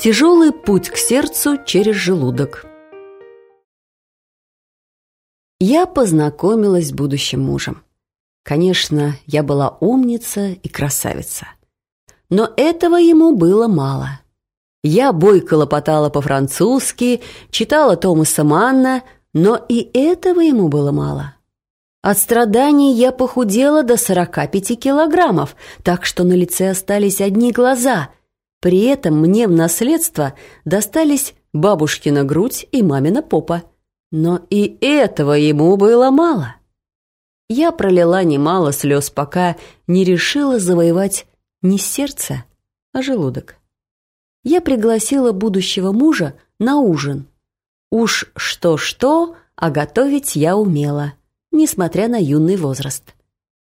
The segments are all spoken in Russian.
Тяжелый путь к сердцу через желудок. Я познакомилась с будущим мужем. Конечно, я была умница и красавица. Но этого ему было мало. Я бойко лопотала по-французски, читала Томаса Манна, но и этого ему было мало. От страданий я похудела до 45 килограммов, так что на лице остались одни глаза. При этом мне в наследство достались бабушкина грудь и мамина попа. Но и этого ему было мало. Я пролила немало слез, пока не решила завоевать не сердце, а желудок. Я пригласила будущего мужа на ужин. Уж что-что, а готовить я умела, несмотря на юный возраст.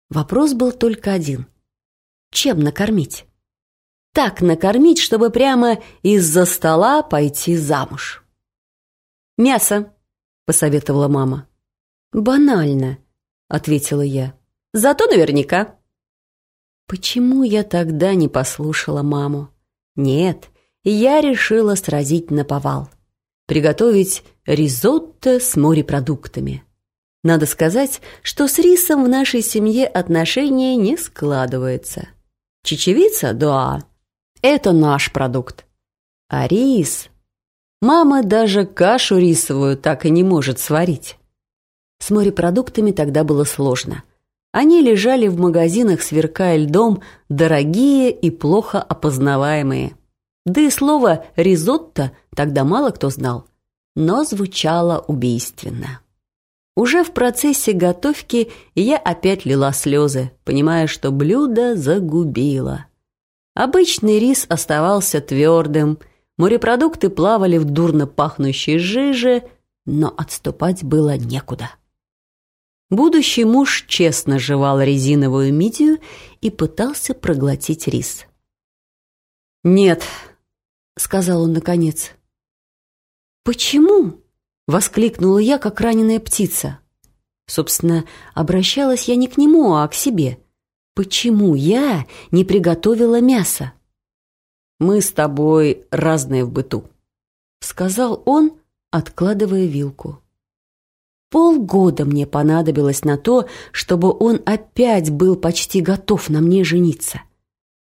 Вопрос был только один. Чем накормить? Так накормить, чтобы прямо из-за стола пойти замуж. «Мясо», — посоветовала мама. «Банально», — ответила я. «Зато наверняка». Почему я тогда не послушала маму? Нет, я решила сразить на повал. Приготовить ризотто с морепродуктами. Надо сказать, что с рисом в нашей семье отношения не складываются. Чечевица – да, это наш продукт. А рис... Мама даже кашу рисовую так и не может сварить. С морепродуктами тогда было сложно. Они лежали в магазинах, сверкая льдом, дорогие и плохо опознаваемые. Да и слово «ризотто» тогда мало кто знал, но звучало убийственно. Уже в процессе готовки я опять лила слезы, понимая, что блюдо загубила. Обычный рис оставался твердым, морепродукты плавали в дурно пахнущей жиже, но отступать было некуда. Будущий муж честно жевал резиновую мидию и пытался проглотить рис. «Нет», — сказал он наконец. «Почему?» — воскликнула я, как раненая птица. Собственно, обращалась я не к нему, а к себе. «Почему я не приготовила мясо?» «Мы с тобой разные в быту», — сказал он, откладывая вилку. Полгода мне понадобилось на то, чтобы он опять был почти готов на мне жениться.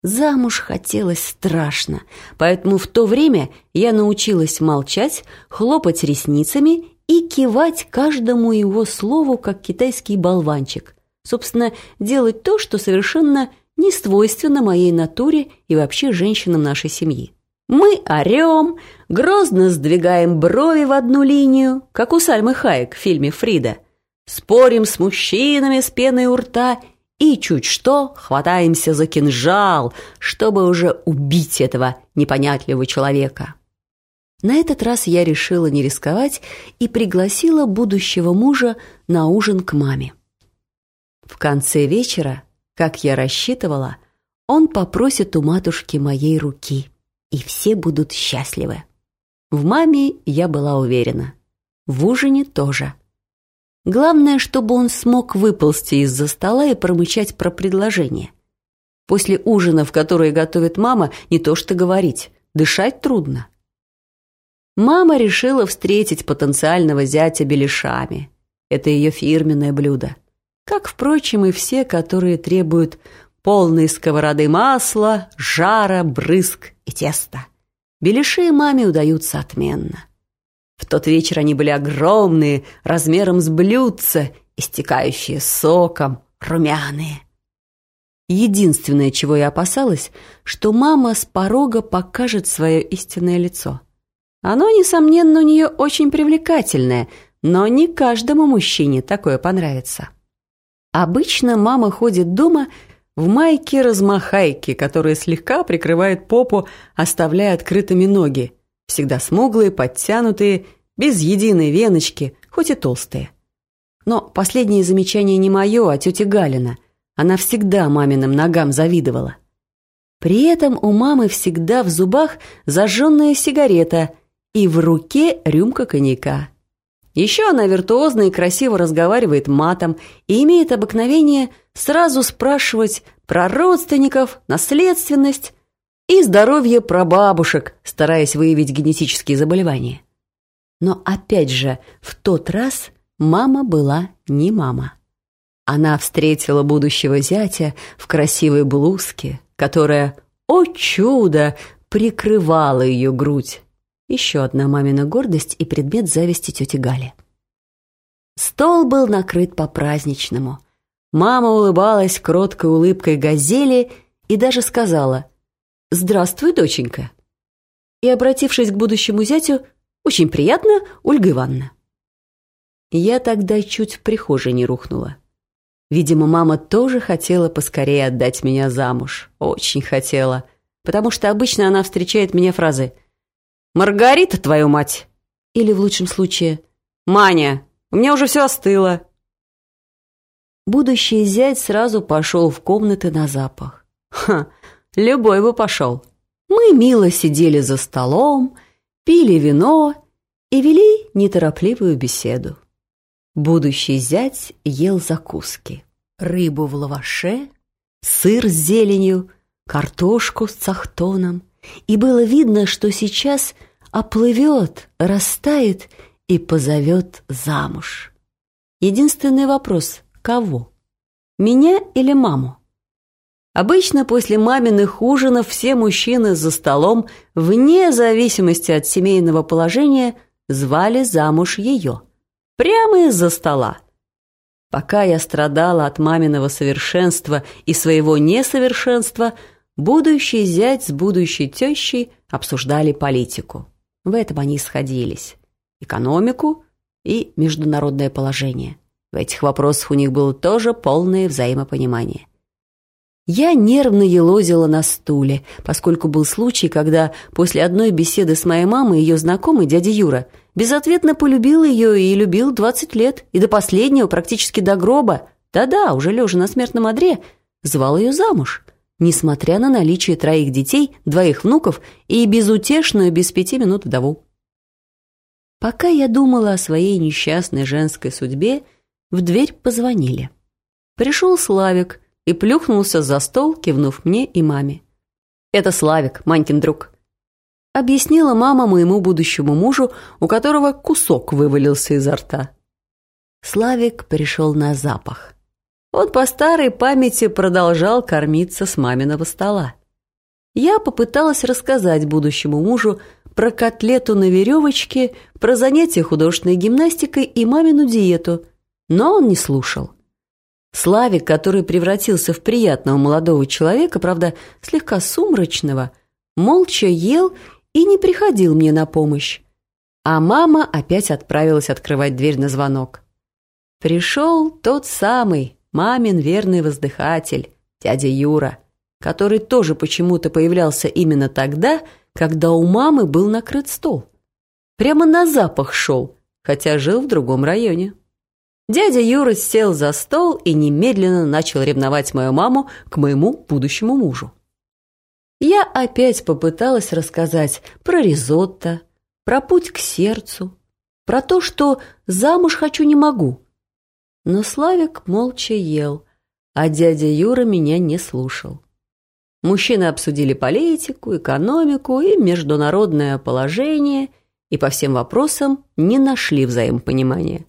Замуж хотелось страшно, поэтому в то время я научилась молчать, хлопать ресницами и кивать каждому его слову, как китайский болванчик. Собственно, делать то, что совершенно не свойственно моей натуре и вообще женщинам нашей семьи. Мы орем, грозно сдвигаем брови в одну линию, как у Сальмы Хайек в фильме «Фрида». Спорим с мужчинами с пеной у рта и чуть что хватаемся за кинжал, чтобы уже убить этого непонятливого человека. На этот раз я решила не рисковать и пригласила будущего мужа на ужин к маме. В конце вечера, как я рассчитывала, он попросит у матушки моей руки и все будут счастливы. В маме я была уверена. В ужине тоже. Главное, чтобы он смог выползти из-за стола и промычать про предложение. После ужина, в который готовит мама, не то что говорить, дышать трудно. Мама решила встретить потенциального зятя беляшами. Это ее фирменное блюдо. Как, впрочем, и все, которые требуют полные сковороды масла, жара, брызг и теста. Беляши маме удаются отменно. В тот вечер они были огромные, размером с блюдце, истекающие соком, румяные. Единственное, чего я опасалась, что мама с порога покажет свое истинное лицо. Оно, несомненно, у нее очень привлекательное, но не каждому мужчине такое понравится. Обычно мама ходит дома в майке-размахайке, которая слегка прикрывает попу, оставляя открытыми ноги, всегда смуглые, подтянутые, без единой веночки, хоть и толстые. Но последнее замечание не мое, а тети Галина. Она всегда маминым ногам завидовала. При этом у мамы всегда в зубах зажженная сигарета и в руке рюмка коньяка. Еще она виртуозно и красиво разговаривает матом и имеет обыкновение сразу спрашивать про родственников, наследственность. и здоровье прабабушек, стараясь выявить генетические заболевания. Но опять же, в тот раз мама была не мама. Она встретила будущего зятя в красивой блузке, которая, о чудо, прикрывала ее грудь. Еще одна мамина гордость и предмет зависти тети Гали. Стол был накрыт по-праздничному. Мама улыбалась кроткой улыбкой газели и даже сказала «Здравствуй, доченька». И, обратившись к будущему зятю, «Очень приятно, Ольга Ивановна». Я тогда чуть в прихожей не рухнула. Видимо, мама тоже хотела поскорее отдать меня замуж. Очень хотела. Потому что обычно она встречает меня фразы «Маргарита, твою мать!» Или в лучшем случае «Маня, у меня уже все остыло!» Будущий зять сразу пошел в комнаты на запах. Ха, любой бы пошел. Мы мило сидели за столом, пили вино и вели неторопливую беседу. Будущий зять ел закуски. Рыбу в лаваше, сыр с зеленью, картошку с цахтоном. И было видно, что сейчас оплывет, растает и позовет замуж. Единственный вопрос – кого? Меня или маму? Обычно после маминых ужинов все мужчины за столом, вне зависимости от семейного положения, звали замуж ее – Прямо из-за стола. Пока я страдала от маминого совершенства и своего несовершенства, будущий зять с будущей тещей обсуждали политику. В этом они сходились. Экономику и международное положение. В этих вопросах у них было тоже полное взаимопонимание. Я нервно елозила на стуле, поскольку был случай, когда после одной беседы с моей мамой ее знакомый дядя Юра безответно полюбил ее и любил 20 лет, и до последнего, практически до гроба, да-да, уже лежа на смертном одре, звал ее замуж, несмотря на наличие троих детей, двоих внуков и безутешную без пяти минут вдову. Пока я думала о своей несчастной женской судьбе, в дверь позвонили. Пришел Славик – и плюхнулся за стол, кивнув мне и маме. «Это Славик, Манькин друг», — объяснила мама моему будущему мужу, у которого кусок вывалился изо рта. Славик пришел на запах. Он по старой памяти продолжал кормиться с маминого стола. Я попыталась рассказать будущему мужу про котлету на веревочке, про занятия художественной гимнастикой и мамину диету, но он не слушал. Славик, который превратился в приятного молодого человека, правда, слегка сумрачного, молча ел и не приходил мне на помощь. А мама опять отправилась открывать дверь на звонок. Пришел тот самый мамин верный воздыхатель, дядя Юра, который тоже почему-то появлялся именно тогда, когда у мамы был накрыт стол. Прямо на запах шел, хотя жил в другом районе. Дядя Юра сел за стол и немедленно начал ревновать мою маму к моему будущему мужу. Я опять попыталась рассказать про ризотто, про путь к сердцу, про то, что замуж хочу не могу. Но Славик молча ел, а дядя Юра меня не слушал. Мужчины обсудили политику, экономику и международное положение и по всем вопросам не нашли взаимопонимания.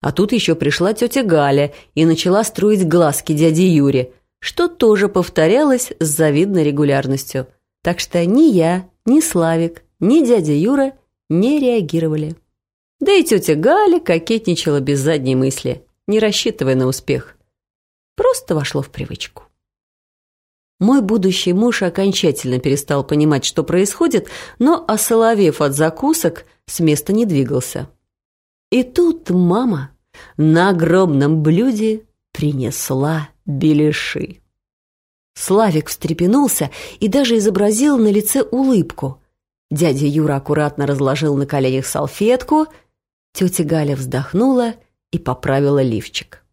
А тут еще пришла тетя Галя и начала строить глазки дяде Юре, что тоже повторялось с завидной регулярностью. Так что ни я, ни Славик, ни дядя Юра не реагировали. Да и тетя Галя кокетничала без задней мысли, не рассчитывая на успех. Просто вошло в привычку. Мой будущий муж окончательно перестал понимать, что происходит, но, осоловев от закусок, с места не двигался. И тут мама на огромном блюде принесла беляши. Славик встрепенулся и даже изобразил на лице улыбку. Дядя Юра аккуратно разложил на коленях салфетку, тетя Галя вздохнула и поправила лифчик.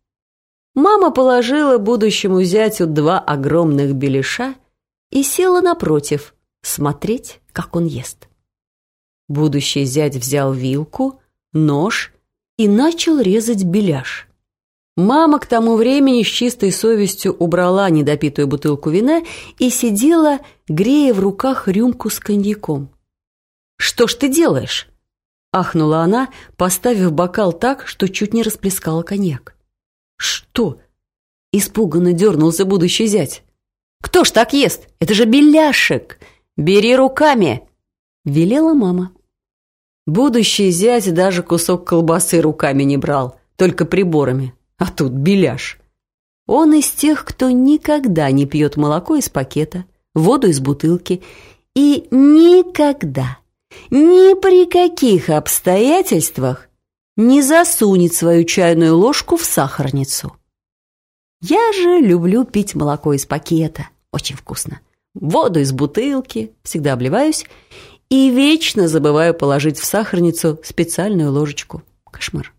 Мама положила будущему зятю два огромных беляша и села напротив, смотреть, как он ест. Будущий зять взял вилку, нож и начал резать беляш. Мама к тому времени с чистой совестью убрала недопитую бутылку вина и сидела, грея в руках рюмку с коньяком. «Что ж ты делаешь?» — ахнула она, поставив бокал так, что чуть не расплескала коньяк. «Что?» — испуганно дернулся будущий зять. «Кто ж так ест? Это же беляшек! Бери руками!» — велела мама. Будущий зять даже кусок колбасы руками не брал, только приборами. А тут беляш. Он из тех, кто никогда не пьет молоко из пакета, воду из бутылки и никогда, ни при каких обстоятельствах не засунет свою чайную ложку в сахарницу. Я же люблю пить молоко из пакета, очень вкусно. Воду из бутылки, всегда обливаюсь, и вечно забываю положить в сахарницу специальную ложечку. Кошмар.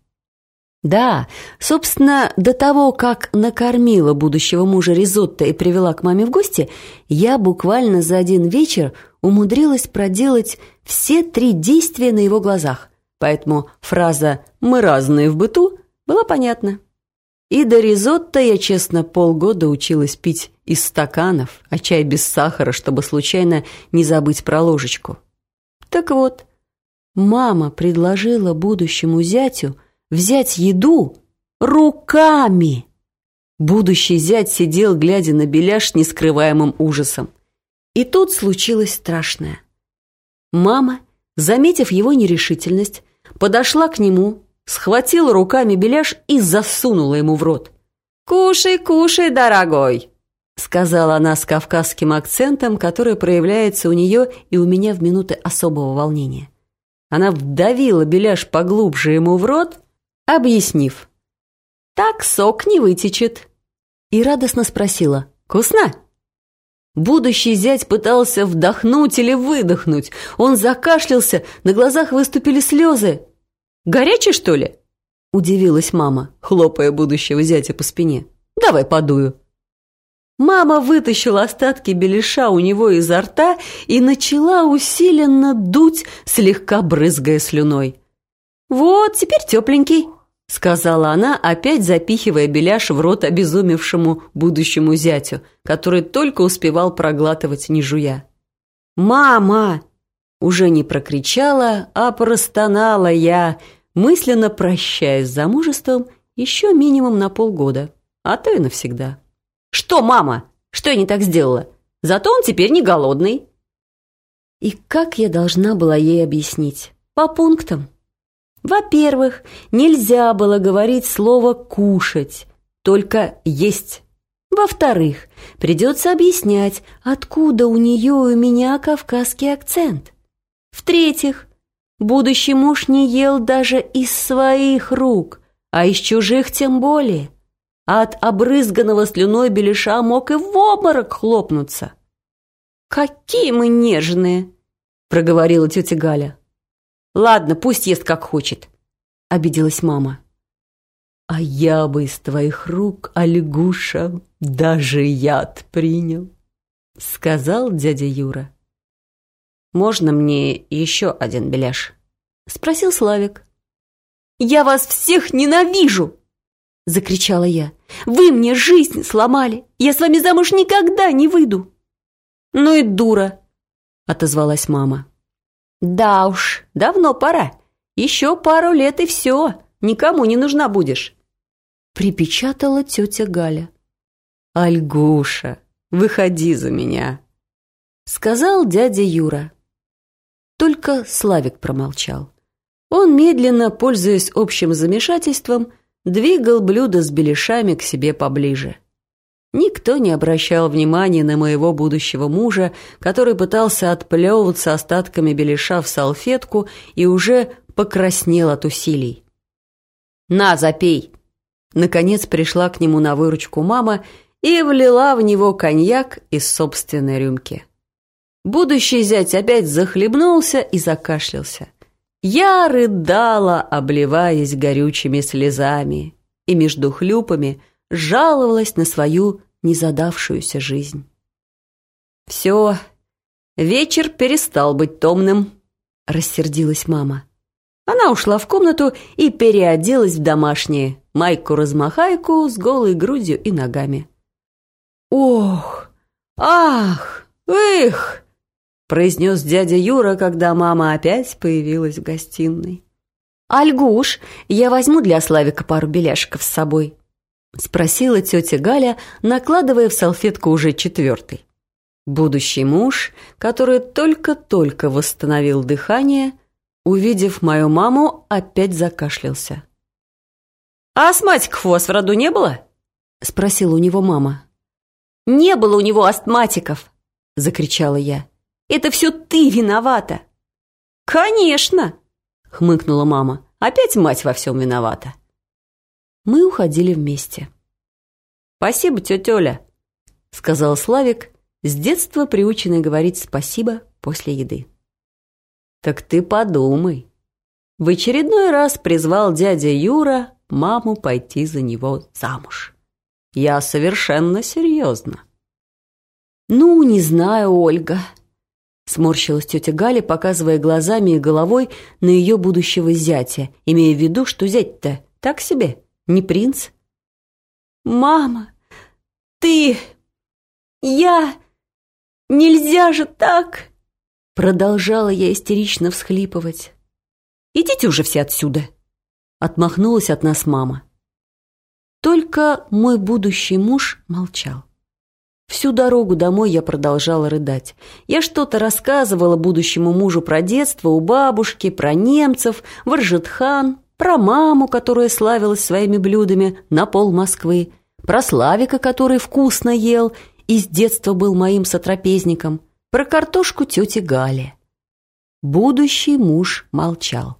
Да, собственно, до того, как накормила будущего мужа ризотто и привела к маме в гости, я буквально за один вечер умудрилась проделать все три действия на его глазах. Поэтому фраза «мы разные в быту» была понятна. И до ризотто я, честно, полгода училась пить из стаканов, а чай без сахара, чтобы случайно не забыть про ложечку. Так вот, мама предложила будущему зятю – взять еду руками. Будущий зять сидел, глядя на беляш с нескрываемым ужасом. И тут случилось страшное. Мама, заметив его нерешительность, подошла к нему, схватила руками беляш и засунула ему в рот. «Кушай, кушай, дорогой!» сказала она с кавказским акцентом, который проявляется у нее и у меня в минуты особого волнения. Она вдавила беляш поглубже ему в рот, объяснив. «Так сок не вытечет». И радостно спросила «Вкусно?» Будущий зять пытался вдохнуть или выдохнуть. Он закашлялся, на глазах выступили слезы. «Горячий, что ли?» – удивилась мама, хлопая будущего зятя по спине. «Давай подую». Мама вытащила остатки беляша у него изо рта и начала усиленно дуть, слегка брызгая слюной. «Вот, теперь тепленький», — сказала она, опять запихивая беляш в рот обезумевшему будущему зятю, который только успевал проглатывать, не жуя. «Мама!» — уже не прокричала, а простонала я, мысленно прощаясь с замужеством еще минимум на полгода, а то и навсегда. «Что, мама? Что я не так сделала? Зато он теперь не голодный». И как я должна была ей объяснить? По пунктам. Во-первых, нельзя было говорить слово «кушать», только «есть». Во-вторых, придется объяснять, откуда у нее и у меня кавказский акцент. В-третьих, будущий муж не ел даже из своих рук, а из чужих тем более. От обрызганного слюной беляша мог и в обморок хлопнуться. «Какие мы нежные!» — проговорила тетя Галя. Ладно, пусть ест как хочет», — обиделась мама. «А я бы из твоих рук, Ольгуша, даже яд принял», — сказал дядя Юра. «Можно мне еще один беляш?» — спросил Славик. «Я вас всех ненавижу!» — закричала я. «Вы мне жизнь сломали! Я с вами замуж никогда не выйду!» «Ну и дура!» — отозвалась мама. «Да уж, давно пора. Еще пару лет и все. Никому не нужна будешь». Припечатала тетя Галя. «Альгуша, выходи за меня», — сказал дядя Юра. Только Славик промолчал. Он, медленно, пользуясь общим замешательством, двигал блюдо с беляшами к себе поближе. Никто не обращал внимания на моего будущего мужа, который пытался отплевываться остатками беляша в салфетку и уже покраснел от усилий. «На, запей!» Наконец пришла к нему на выручку мама и влила в него коньяк из собственной рюмки. Будущий зять опять захлебнулся и закашлялся. Я рыдала, обливаясь горючими слезами, и между хлюпами – жаловалась на свою незадавшуюся жизнь. «Все, вечер перестал быть томным», — рассердилась мама. Она ушла в комнату и переоделась в домашнее, майку-размахайку с голой грудью и ногами. «Ох! Ах! Эх!» произнес дядя Юра, когда мама опять появилась в гостиной. «Альгуш, я возьму для Славика пару беляшков с собой», спросила тетя Галя, накладывая в салфетку уже четвертый. Будущий муж, который только-только восстановил дыхание, увидев мою маму, опять закашлялся. «А астматиков у в роду не было?» — спросила у него мама. «Не было у него астматиков!» — закричала я. «Это все ты виновата!» «Конечно!» — хмыкнула мама. «Опять мать во всем виновата!» Мы уходили вместе. «Спасибо, тетя Оля!» — сказал Славик, с детства приученный говорить «спасибо» после еды. «Так ты подумай!» В очередной раз призвал дядя Юра маму пойти за него замуж. Я совершенно серьезно. «Ну, не знаю, Ольга», — сморщилась тетя Галя, показывая глазами и головой на ее будущего зятя, имея в виду, что зять-то так себе, не принц. «Мама, ты... я... нельзя же так!» Продолжала я истерично всхлипывать. «Идите уже все отсюда!» Отмахнулась от нас мама. Только мой будущий муж молчал. Всю дорогу домой я продолжала рыдать. Я что-то рассказывала будущему мужу про детство у бабушки, про немцев, Варжетхан, про маму, которая славилась своими блюдами на пол Москвы, про Славика, который вкусно ел и с детства был моим сотрапезником, про картошку тети Гали. Будущий муж молчал.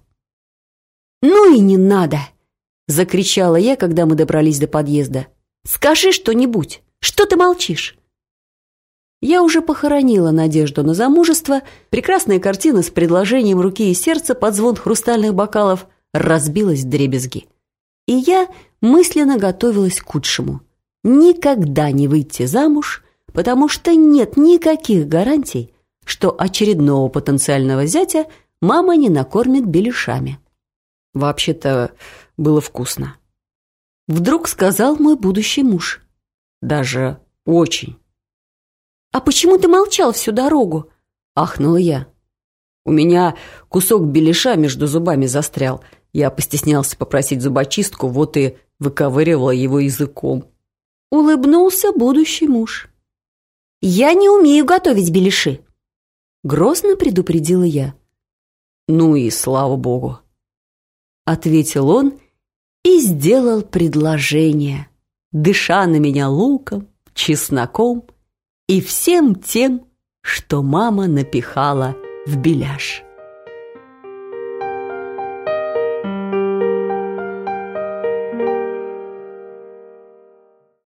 «Ну и не надо!» — закричала я, когда мы добрались до подъезда. «Скажи что-нибудь! Что ты молчишь?» Я уже похоронила надежду на замужество, прекрасная картина с предложением руки и сердца под звон хрустальных бокалов разбилась в дребезги. И я мысленно готовилась к худшему. Никогда не выйти замуж, потому что нет никаких гарантий, что очередного потенциального зятя мама не накормит беляшами. Вообще-то было вкусно. Вдруг сказал мой будущий муж. Даже очень. «А почему ты молчал всю дорогу?» — ахнула я. «У меня кусок беляша между зубами застрял. Я постеснялся попросить зубочистку, вот и выковыривала его языком». Улыбнулся будущий муж. «Я не умею готовить беляши», — грозно предупредила я. «Ну и слава богу», ответил он и сделал предложение, дыша на меня луком, чесноком и всем тем, что мама напихала в беляш.